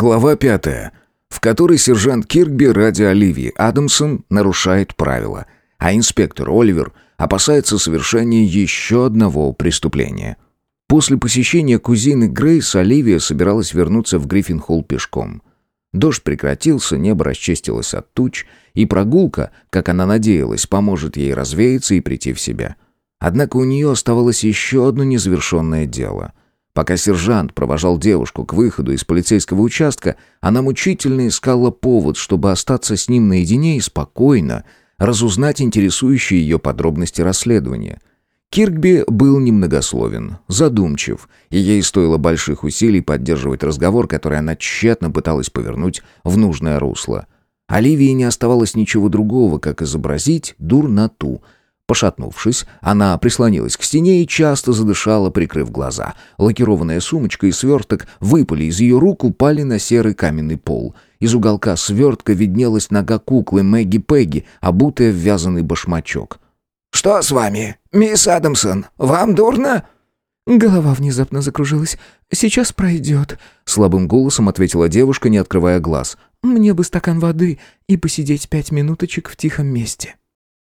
Глава пятая, в которой сержант Киркби ради Оливии Адамсон нарушает правила, а инспектор Оливер опасается совершения еще одного преступления. После посещения кузины Грейс Оливия собиралась вернуться в Гриффин-холл пешком. Дождь прекратился, небо расчистилось от туч, и прогулка, как она надеялась, поможет ей развеяться и прийти в себя. Однако у нее оставалось еще одно незавершенное дело — Пока сержант провожал девушку к выходу из полицейского участка, она мучительно искала повод, чтобы остаться с ним наедине и спокойно разузнать интересующие ее подробности расследования. Киркби был немногословен, задумчив, и ей стоило больших усилий поддерживать разговор, который она тщетно пыталась повернуть в нужное русло. Оливии не оставалось ничего другого, как изобразить дурноту — Пошатнувшись, она прислонилась к стене и часто задышала, прикрыв глаза. Лакированная сумочка и сверток выпали из ее рук, упали на серый каменный пол. Из уголка свертка виднелась нога куклы Мэгги Пегги, обутая в вязаный башмачок. «Что с вами, мисс Адамсон? Вам дурно?» Голова внезапно закружилась. «Сейчас пройдет», — слабым голосом ответила девушка, не открывая глаз. «Мне бы стакан воды и посидеть пять минуточек в тихом месте».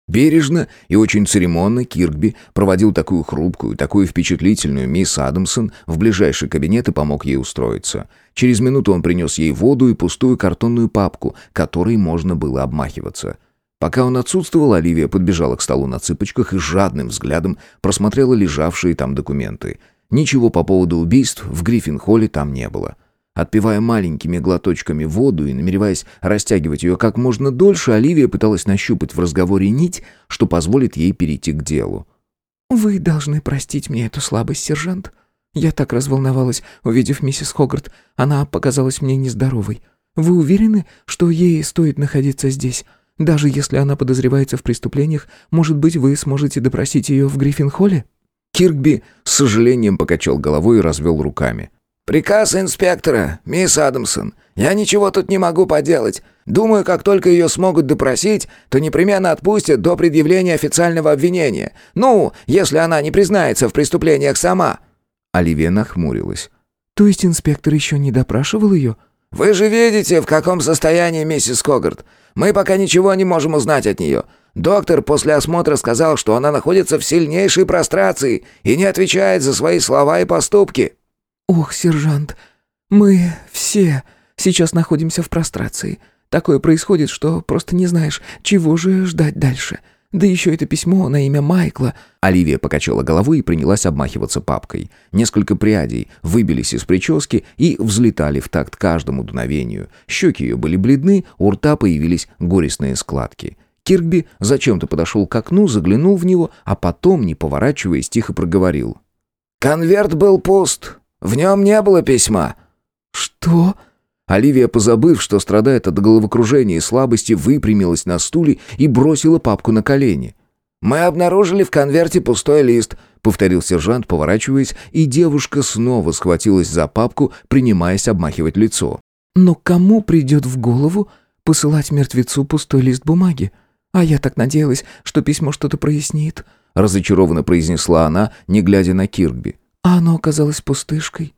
Бережно и очень церемонно Киркби проводил такую хрупкую, такую впечатлительную мисс Адамсон в ближайший кабинет и помог ей устроиться. Через минуту он принес ей воду и пустую картонную папку, которой можно было обмахиваться. Пока он отсутствовал, Оливия подбежала к столу на цыпочках и жадным взглядом просмотрела лежавшие там документы. Ничего по поводу убийств в Гриффин-холле там не было. — Отпивая маленькими глоточками воду и намереваясь растягивать ее как можно дольше, Оливия пыталась нащупать в разговоре нить, что позволит ей перейти к делу. «Вы должны простить мне эту слабость, сержант. Я так разволновалась, увидев миссис Хогарт. Она показалась мне нездоровой. Вы уверены, что ей стоит находиться здесь? Даже если она подозревается в преступлениях, может быть, вы сможете допросить ее в Гриффин-холле?» Киркби с сожалением покачал головой и развел руками. «Приказ инспектора, мисс Адамсон. Я ничего тут не могу поделать. Думаю, как только ее смогут допросить, то непременно отпустят до предъявления официального обвинения. Ну, если она не признается в преступлениях сама». Оливия нахмурилась. «То есть инспектор еще не допрашивал ее?» «Вы же видите, в каком состоянии миссис Когарт. Мы пока ничего не можем узнать от нее. Доктор после осмотра сказал, что она находится в сильнейшей прострации и не отвечает за свои слова и поступки». «Ох, сержант, мы все сейчас находимся в прострации. Такое происходит, что просто не знаешь, чего же ждать дальше. Да еще это письмо на имя Майкла». Оливия покачала головой и принялась обмахиваться папкой. Несколько прядей выбились из прически и взлетали в такт каждому дуновению. Щеки ее были бледны, у рта появились горестные складки. Киркби зачем-то подошел к окну, заглянул в него, а потом, не поворачиваясь, тихо проговорил. «Конверт был пуст. В нем не было письма». «Что?» Оливия, позабыв, что страдает от головокружения и слабости, выпрямилась на стуле и бросила папку на колени. «Мы обнаружили в конверте пустой лист», — повторил сержант, поворачиваясь, и девушка снова схватилась за папку, принимаясь обмахивать лицо. «Но кому придет в голову посылать мертвецу пустой лист бумаги? А я так надеялась, что письмо что-то прояснит», — разочарованно произнесла она, не глядя на Киркби. А оно оказалось пустышкой.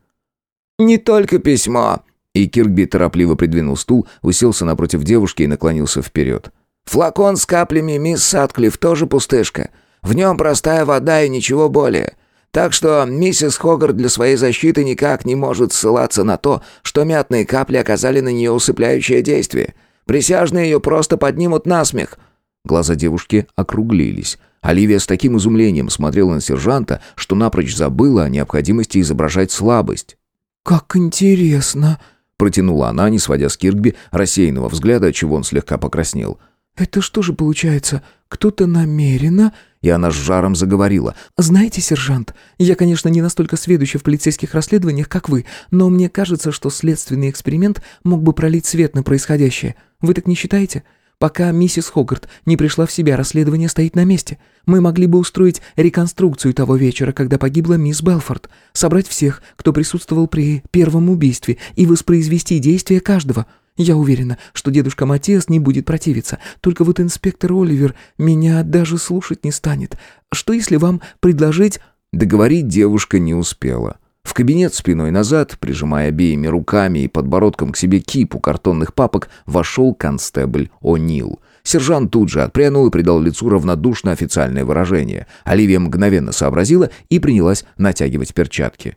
«Не только письмо!» И Киркби торопливо придвинул стул, уселся напротив девушки и наклонился вперед. «Флакон с каплями мисс Сатклифф тоже пустышка. В нем простая вода и ничего более. Так что миссис Хогарт для своей защиты никак не может ссылаться на то, что мятные капли оказали на нее усыпляющее действие. Присяжные ее просто поднимут на смех». Глаза девушки округлились. Оливия с таким изумлением смотрела на сержанта, что напрочь забыла о необходимости изображать слабость. «Как интересно!» — протянула она, не сводя с Киркби рассеянного взгляда, чего он слегка покраснел. «Это что же получается? Кто-то намеренно...» И она с жаром заговорила. «Знаете, сержант, я, конечно, не настолько сведуща в полицейских расследованиях, как вы, но мне кажется, что следственный эксперимент мог бы пролить свет на происходящее. Вы так не считаете? Пока миссис Хогарт не пришла в себя, расследование стоит на месте. Мы могли бы устроить реконструкцию того вечера, когда погибла мисс Белфорд, собрать всех, кто присутствовал при первом убийстве, и воспроизвести действия каждого. Я уверена, что дедушка Матиас не будет противиться. Только вот инспектор Оливер меня даже слушать не станет. Что если вам предложить...» Договорить девушка не успела. В кабинет спиной назад, прижимая обеими руками и подбородком к себе кипу картонных папок, вошел констебль О'Нил. Сержант тут же отпрянул и придал лицу равнодушно официальное выражение. Оливия мгновенно сообразила и принялась натягивать перчатки.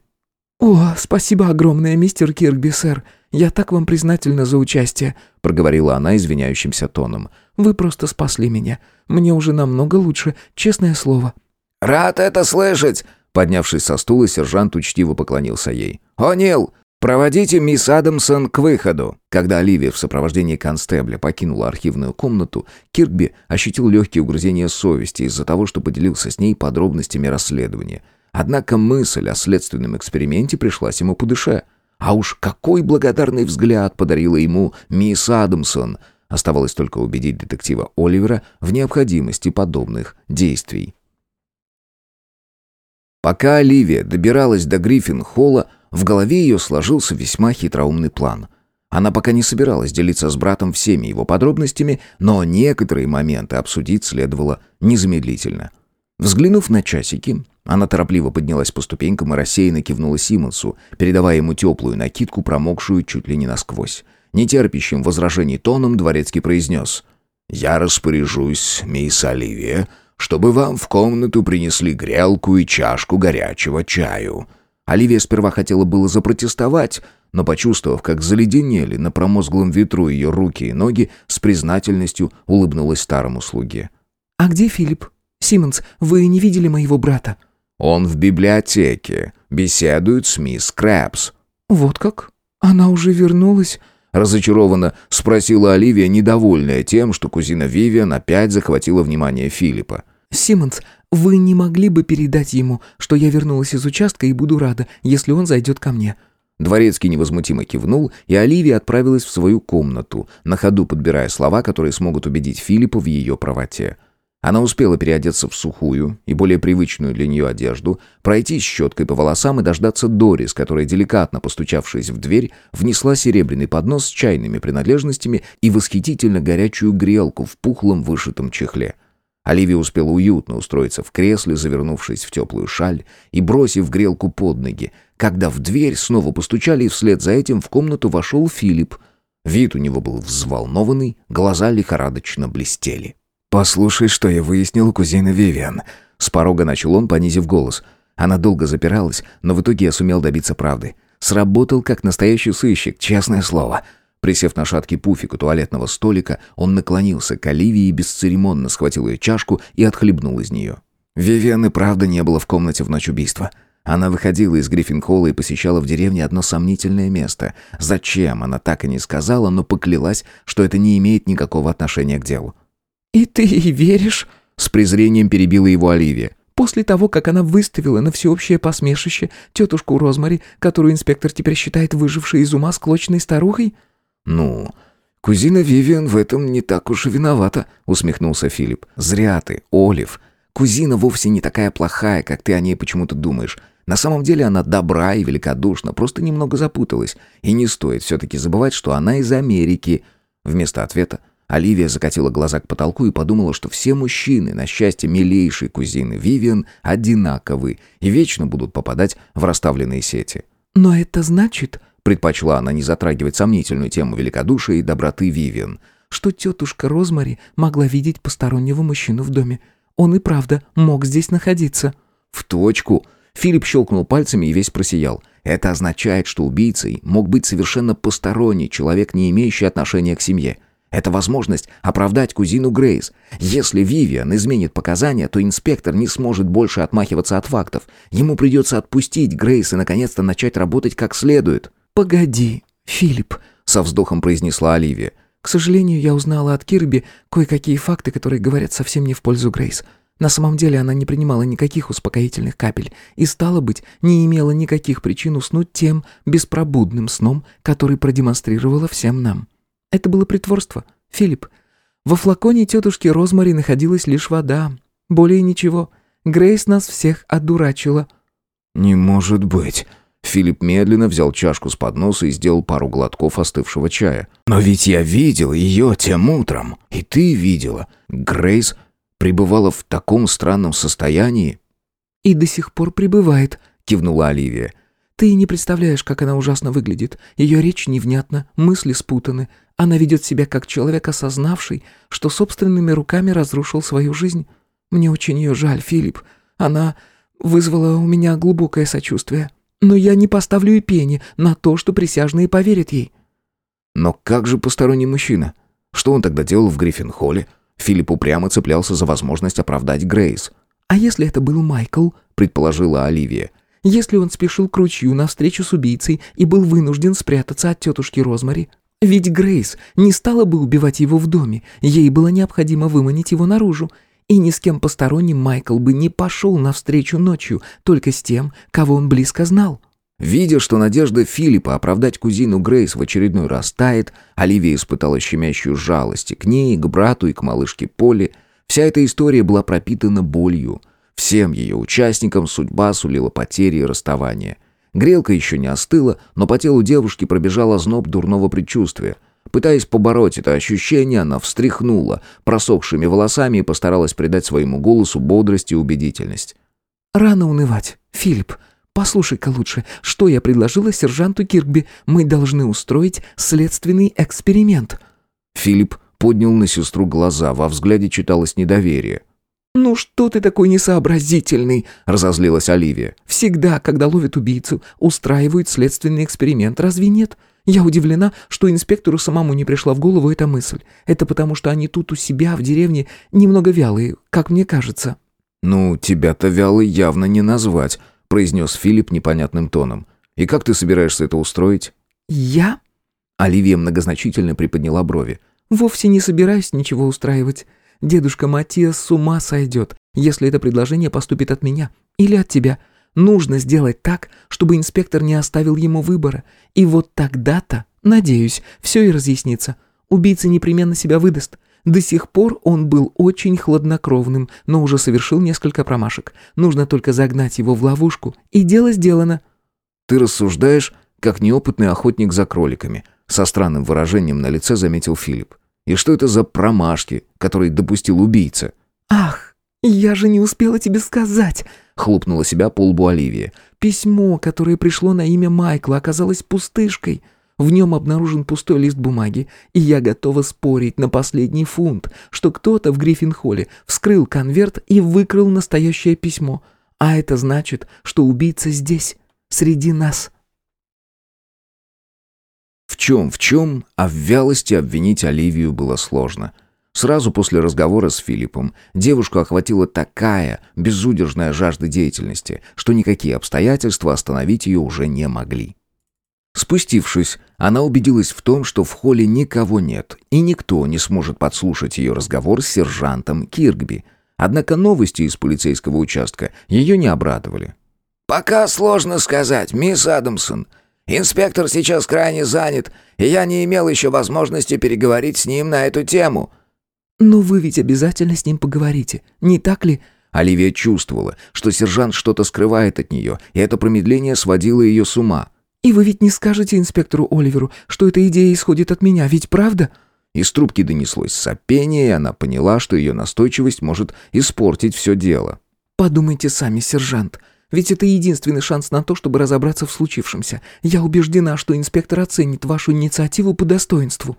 «О, спасибо огромное, мистер Киркби, сэр. Я так вам признательна за участие», — проговорила она извиняющимся тоном. «Вы просто спасли меня. Мне уже намного лучше, честное слово». «Рад это слышать!» Поднявшись со стула, сержант учтиво поклонился ей. «О'Нил, проводите мисс Адамсон к выходу». Когда Оливия в сопровождении констебля покинула архивную комнату, Киркби ощутил легкие угрызения совести из-за того, что поделился с ней подробностями расследования. Однако мысль о следственном эксперименте пришлась ему по душе. А уж какой благодарный взгляд подарила ему мисс Адамсон. Оставалось только убедить детектива Оливера в необходимости подобных действий. Пока Оливия добиралась до Гриффин-холла, в голове ее сложился весьма хитроумный план. Она пока не собиралась делиться с братом всеми его подробностями, но некоторые моменты обсудить следовало незамедлительно. Взглянув на часики, она торопливо поднялась по ступенькам и рассеянно кивнула Симонсу, передавая ему теплую накидку, промокшую чуть ли не насквозь. Нетерпящим возражений тоном дворецкий произнес «Я распоряжусь, мисс Оливия, чтобы вам в комнату принесли грелку и чашку горячего чаю». Оливия сперва хотела было запротестовать, но, почувствовав, как заледенели на промозглом ветру ее руки и ноги, с признательностью улыбнулась старому слуге. «А где Филипп? Симмонс, вы не видели моего брата?» «Он в библиотеке. Беседует с мисс Крэпс». «Вот как? Она уже вернулась?» Разочарованно спросила Оливия, недовольная тем, что кузина Вивиан опять захватила внимание Филиппа. «Симмонс, вы не могли бы передать ему, что я вернулась из участка и буду рада, если он зайдет ко мне?» Дворецкий невозмутимо кивнул, и Оливия отправилась в свою комнату, на ходу подбирая слова, которые смогут убедить Филиппа в ее правоте. Она успела переодеться в сухую и более привычную для нее одежду, пройтись щеткой по волосам и дождаться Дорис, которая, деликатно постучавшись в дверь, внесла серебряный поднос с чайными принадлежностями и восхитительно горячую грелку в пухлом вышитом чехле. Оливия успела уютно устроиться в кресле, завернувшись в теплую шаль и бросив грелку под ноги, когда в дверь снова постучали, и вслед за этим в комнату вошел Филипп. Вид у него был взволнованный, глаза лихорадочно блестели. «Послушай, что я выяснил у кузины Вивиан». С порога начал он, понизив голос. Она долго запиралась, но в итоге я сумел добиться правды. Сработал как настоящий сыщик, честное слово. Присев на шаткий пуфик у туалетного столика, он наклонился к Оливии и бесцеремонно схватил ее чашку и отхлебнул из нее. Вивиан и правда не было в комнате в ночь убийства. Она выходила из Гриффинхолла и посещала в деревне одно сомнительное место. Зачем, она так и не сказала, но поклялась, что это не имеет никакого отношения к делу. «И ты ей веришь?» С презрением перебила его Оливия. «После того, как она выставила на всеобщее посмешище тетушку Розмари, которую инспектор теперь считает выжившей из ума склочной старухой?» «Ну, кузина Вивиан в этом не так уж и виновата», усмехнулся Филипп. «Зря ты, Олив. Кузина вовсе не такая плохая, как ты о ней почему-то думаешь. На самом деле она добра и великодушна, просто немного запуталась. И не стоит все-таки забывать, что она из Америки». Вместо ответа Оливия закатила глаза к потолку и подумала, что все мужчины, на счастье милейшей кузины Вивиан, одинаковы и вечно будут попадать в расставленные сети. «Но это значит...» — предпочла она не затрагивать сомнительную тему великодушия и доброты Вивиан. «Что тетушка Розмари могла видеть постороннего мужчину в доме. Он и правда мог здесь находиться». «В точку!» Филипп щелкнул пальцами и весь просиял. «Это означает, что убийцей мог быть совершенно посторонний человек, не имеющий отношения к семье». Это возможность оправдать кузину Грейс. Если Вивиан изменит показания, то инспектор не сможет больше отмахиваться от фактов. Ему придется отпустить Грейс и наконец-то начать работать как следует. «Погоди, Филипп», — со вздохом произнесла Оливия. «К сожалению, я узнала от Кирби кое-какие факты, которые говорят совсем не в пользу Грейс. На самом деле она не принимала никаких успокоительных капель и, стало быть, не имела никаких причин уснуть тем беспробудным сном, который продемонстрировала всем нам». Это было притворство, Филипп. Во флаконе тетушки Розмари находилась лишь вода. Более ничего. Грейс нас всех одурачила. «Не может быть!» Филипп медленно взял чашку с подноса и сделал пару глотков остывшего чая. «Но ведь я видел ее тем утром, и ты видела. Грейс пребывала в таком странном состоянии». «И до сих пор пребывает», — кивнула Оливия. Ты не представляешь, как она ужасно выглядит. Ее речь невнятна, мысли спутаны. Она ведет себя как человек, осознавший, что собственными руками разрушил свою жизнь. Мне очень ее жаль, Филипп. Она вызвала у меня глубокое сочувствие. Но я не поставлю и пени на то, что присяжные поверят ей». «Но как же посторонний мужчина? Что он тогда делал в Гриффин-холле?» Филипп упрямо цеплялся за возможность оправдать Грейс. «А если это был Майкл?» — предположила Оливия. «Если он спешил к ручью на встречу с убийцей и был вынужден спрятаться от тетушки Розмари? Ведь Грейс не стала бы убивать его в доме, ей было необходимо выманить его наружу. И ни с кем посторонним Майкл бы не пошел навстречу ночью, только с тем, кого он близко знал». Видя, что надежда Филиппа оправдать кузину Грейс в очередной раз тает, Оливия испытала щемящую жалость и к ней, и к брату, и к малышке Поле. Вся эта история была пропитана болью. Всем ее участникам судьба сулила потери и расставания. Грелка еще не остыла, но по телу девушки пробежал озноб дурного предчувствия. Пытаясь побороть это ощущение, она встряхнула просохшими волосами и постаралась придать своему голосу бодрость и убедительность. «Рано унывать, Филипп. Послушай-ка лучше, что я предложила сержанту Киркби. Мы должны устроить следственный эксперимент». Филипп поднял на сестру глаза, во взгляде читалось недоверие. «Ну что ты такой несообразительный?» — разозлилась Оливия. «Всегда, когда ловят убийцу, устраивают следственный эксперимент, разве нет? Я удивлена, что инспектору самому не пришла в голову эта мысль. Это потому, что они тут у себя в деревне немного вялые, как мне кажется». «Ну, тебя-то вялый явно не назвать», — произнес Филипп непонятным тоном. «И как ты собираешься это устроить?» «Я?» Оливия многозначительно приподняла брови. «Вовсе не собираюсь ничего устраивать. Дедушка Матиас с ума сойдет, если это предложение поступит от меня или от тебя. Нужно сделать так, чтобы инспектор не оставил ему выбора. И вот тогда-то, надеюсь, все и разъяснится. Убийца непременно себя выдаст. До сих пор он был очень хладнокровным, но уже совершил несколько промашек. Нужно только загнать его в ловушку, и дело сделано. Ты рассуждаешь, как неопытный охотник за кроликами, со странным выражением на лице заметил Филипп. И что это за промашки, которые допустил убийца? Ах, я же не успела тебе сказать, хлопнула себя по лбу Оливия. Письмо, которое пришло на имя Майкла, оказалось пустышкой. В нем обнаружен пустой лист бумаги, и я готова спорить на последний фунт, что кто-то в Гриффин-холле вскрыл конверт и выкрал настоящее письмо. А это значит, что убийца здесь, среди нас. В чем, в чем, а в вялости обвинить Оливию было сложно. Сразу после разговора с Филиппом девушку охватила такая безудержная жажда деятельности, что никакие обстоятельства остановить ее уже не могли. Спустившись, она убедилась в том, что в холле никого нет, и никто не сможет подслушать ее разговор с сержантом Киргби. Однако новости из полицейского участка ее не обрадовали. «Пока сложно сказать, мисс Адамсон. Инспектор сейчас крайне занят, и я не имел еще возможности переговорить с ним на эту тему». «Но вы ведь обязательно с ним поговорите, не так ли?» Оливия чувствовала, что сержант что-то скрывает от нее, и это промедление сводило ее с ума. «И вы ведь не скажете инспектору Оливеру, что эта идея исходит от меня, ведь правда?» Из трубки донеслось сопение, и она поняла, что ее настойчивость может испортить все дело. «Подумайте сами, сержант. Ведь это единственный шанс на то, чтобы разобраться в случившемся. Я убеждена, что инспектор оценит вашу инициативу по достоинству».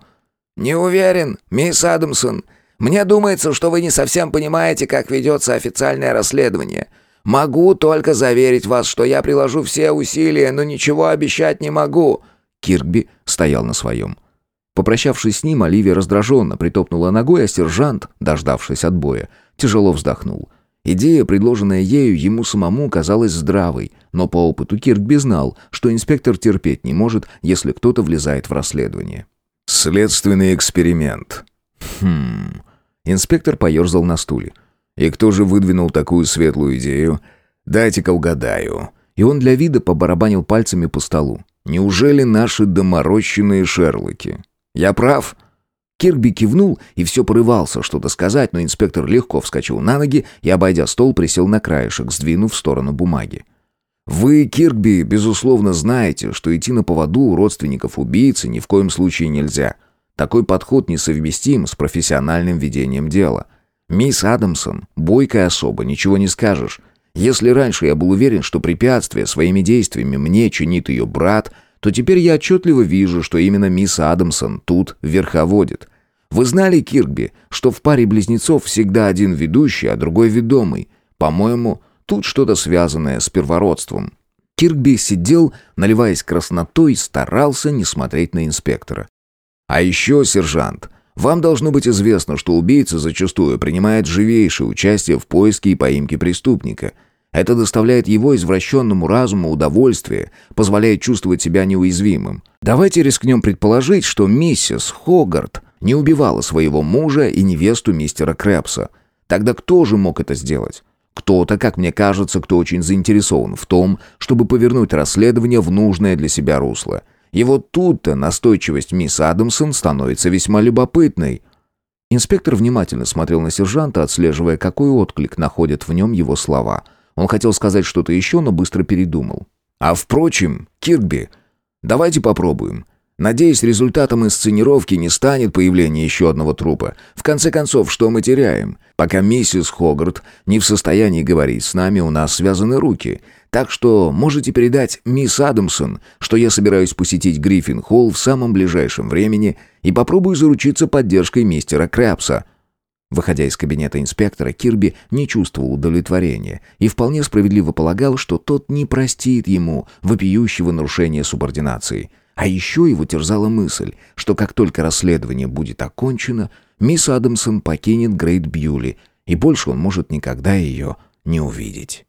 «Не уверен, мисс Адамсон. Мне думается, что вы не совсем понимаете, как ведется официальное расследование. Могу только заверить вас, что я приложу все усилия, но ничего обещать не могу». Киркби стоял на своем. Попрощавшись с ним, Оливия раздраженно притопнула ногой, а сержант, дождавшись отбоя, тяжело вздохнул. Идея, предложенная ею, ему самому казалась здравой, но по опыту Киркби знал, что инспектор терпеть не может, если кто-то влезает в расследование. «Следственный эксперимент». «Хм...» Инспектор поерзал на стуле. И кто же выдвинул такую светлую идею? Дайте-ка угадаю. И он для вида побарабанил пальцами по столу. Неужели наши доморощенные Шерлоки? Я прав? Кирби кивнул и все порывался что-то сказать, но инспектор легко вскочил на ноги и, обойдя стол, присел на краешек, сдвинув в сторону бумаги. Вы, Кирби, безусловно знаете, что идти на поводу у родственников убийцы ни в коем случае нельзя. Такой подход несовместим с профессиональным ведением дела. Мисс Адамсон, бойкая особа, ничего не скажешь. Если раньше я был уверен, что препятствие своими действиями мне чинит ее брат, то теперь я отчетливо вижу, что именно мисс Адамсон тут верховодит. Вы знали, Кирби, что в паре близнецов всегда один ведущий, а другой ведомый? По-моему, тут что-то связанное с первородством. Кирби сидел, наливаясь краснотой, старался не смотреть на инспектора. «А еще, сержант, вам должно быть известно, что убийца зачастую принимает живейшее участие в поиске и поимке преступника. Это доставляет его извращенному разуму удовольствие, позволяет чувствовать себя неуязвимым. Давайте рискнем предположить, что миссис Хогарт не убивала своего мужа и невесту мистера Крэпса. Тогда кто же мог это сделать? Кто-то, как мне кажется, кто очень заинтересован в том, чтобы повернуть расследование в нужное для себя русло – и вот тут-то настойчивость мисс Адамсон становится весьма любопытной. Инспектор внимательно смотрел на сержанта, отслеживая, какой отклик находят в нем его слова. Он хотел сказать что-то еще, но быстро передумал. «А впрочем, Кирби, давайте попробуем. Надеюсь, результатом инсценировки не станет появление еще одного трупа. В конце концов, что мы теряем? Пока миссис Хогарт не в состоянии говорить с нами, у нас связаны руки. Так что можете передать мисс Адамсон, что я собираюсь посетить Гриффин-холл в самом ближайшем времени и попробую заручиться поддержкой мистера Крэпса». Выходя из кабинета инспектора, Кирби не чувствовал удовлетворения и вполне справедливо полагал, что тот не простит ему вопиющего нарушения субординации – а еще его терзала мысль, что как только расследование будет окончено, мисс Адамсон покинет Грейт Бьюли, и больше он может никогда ее не увидеть.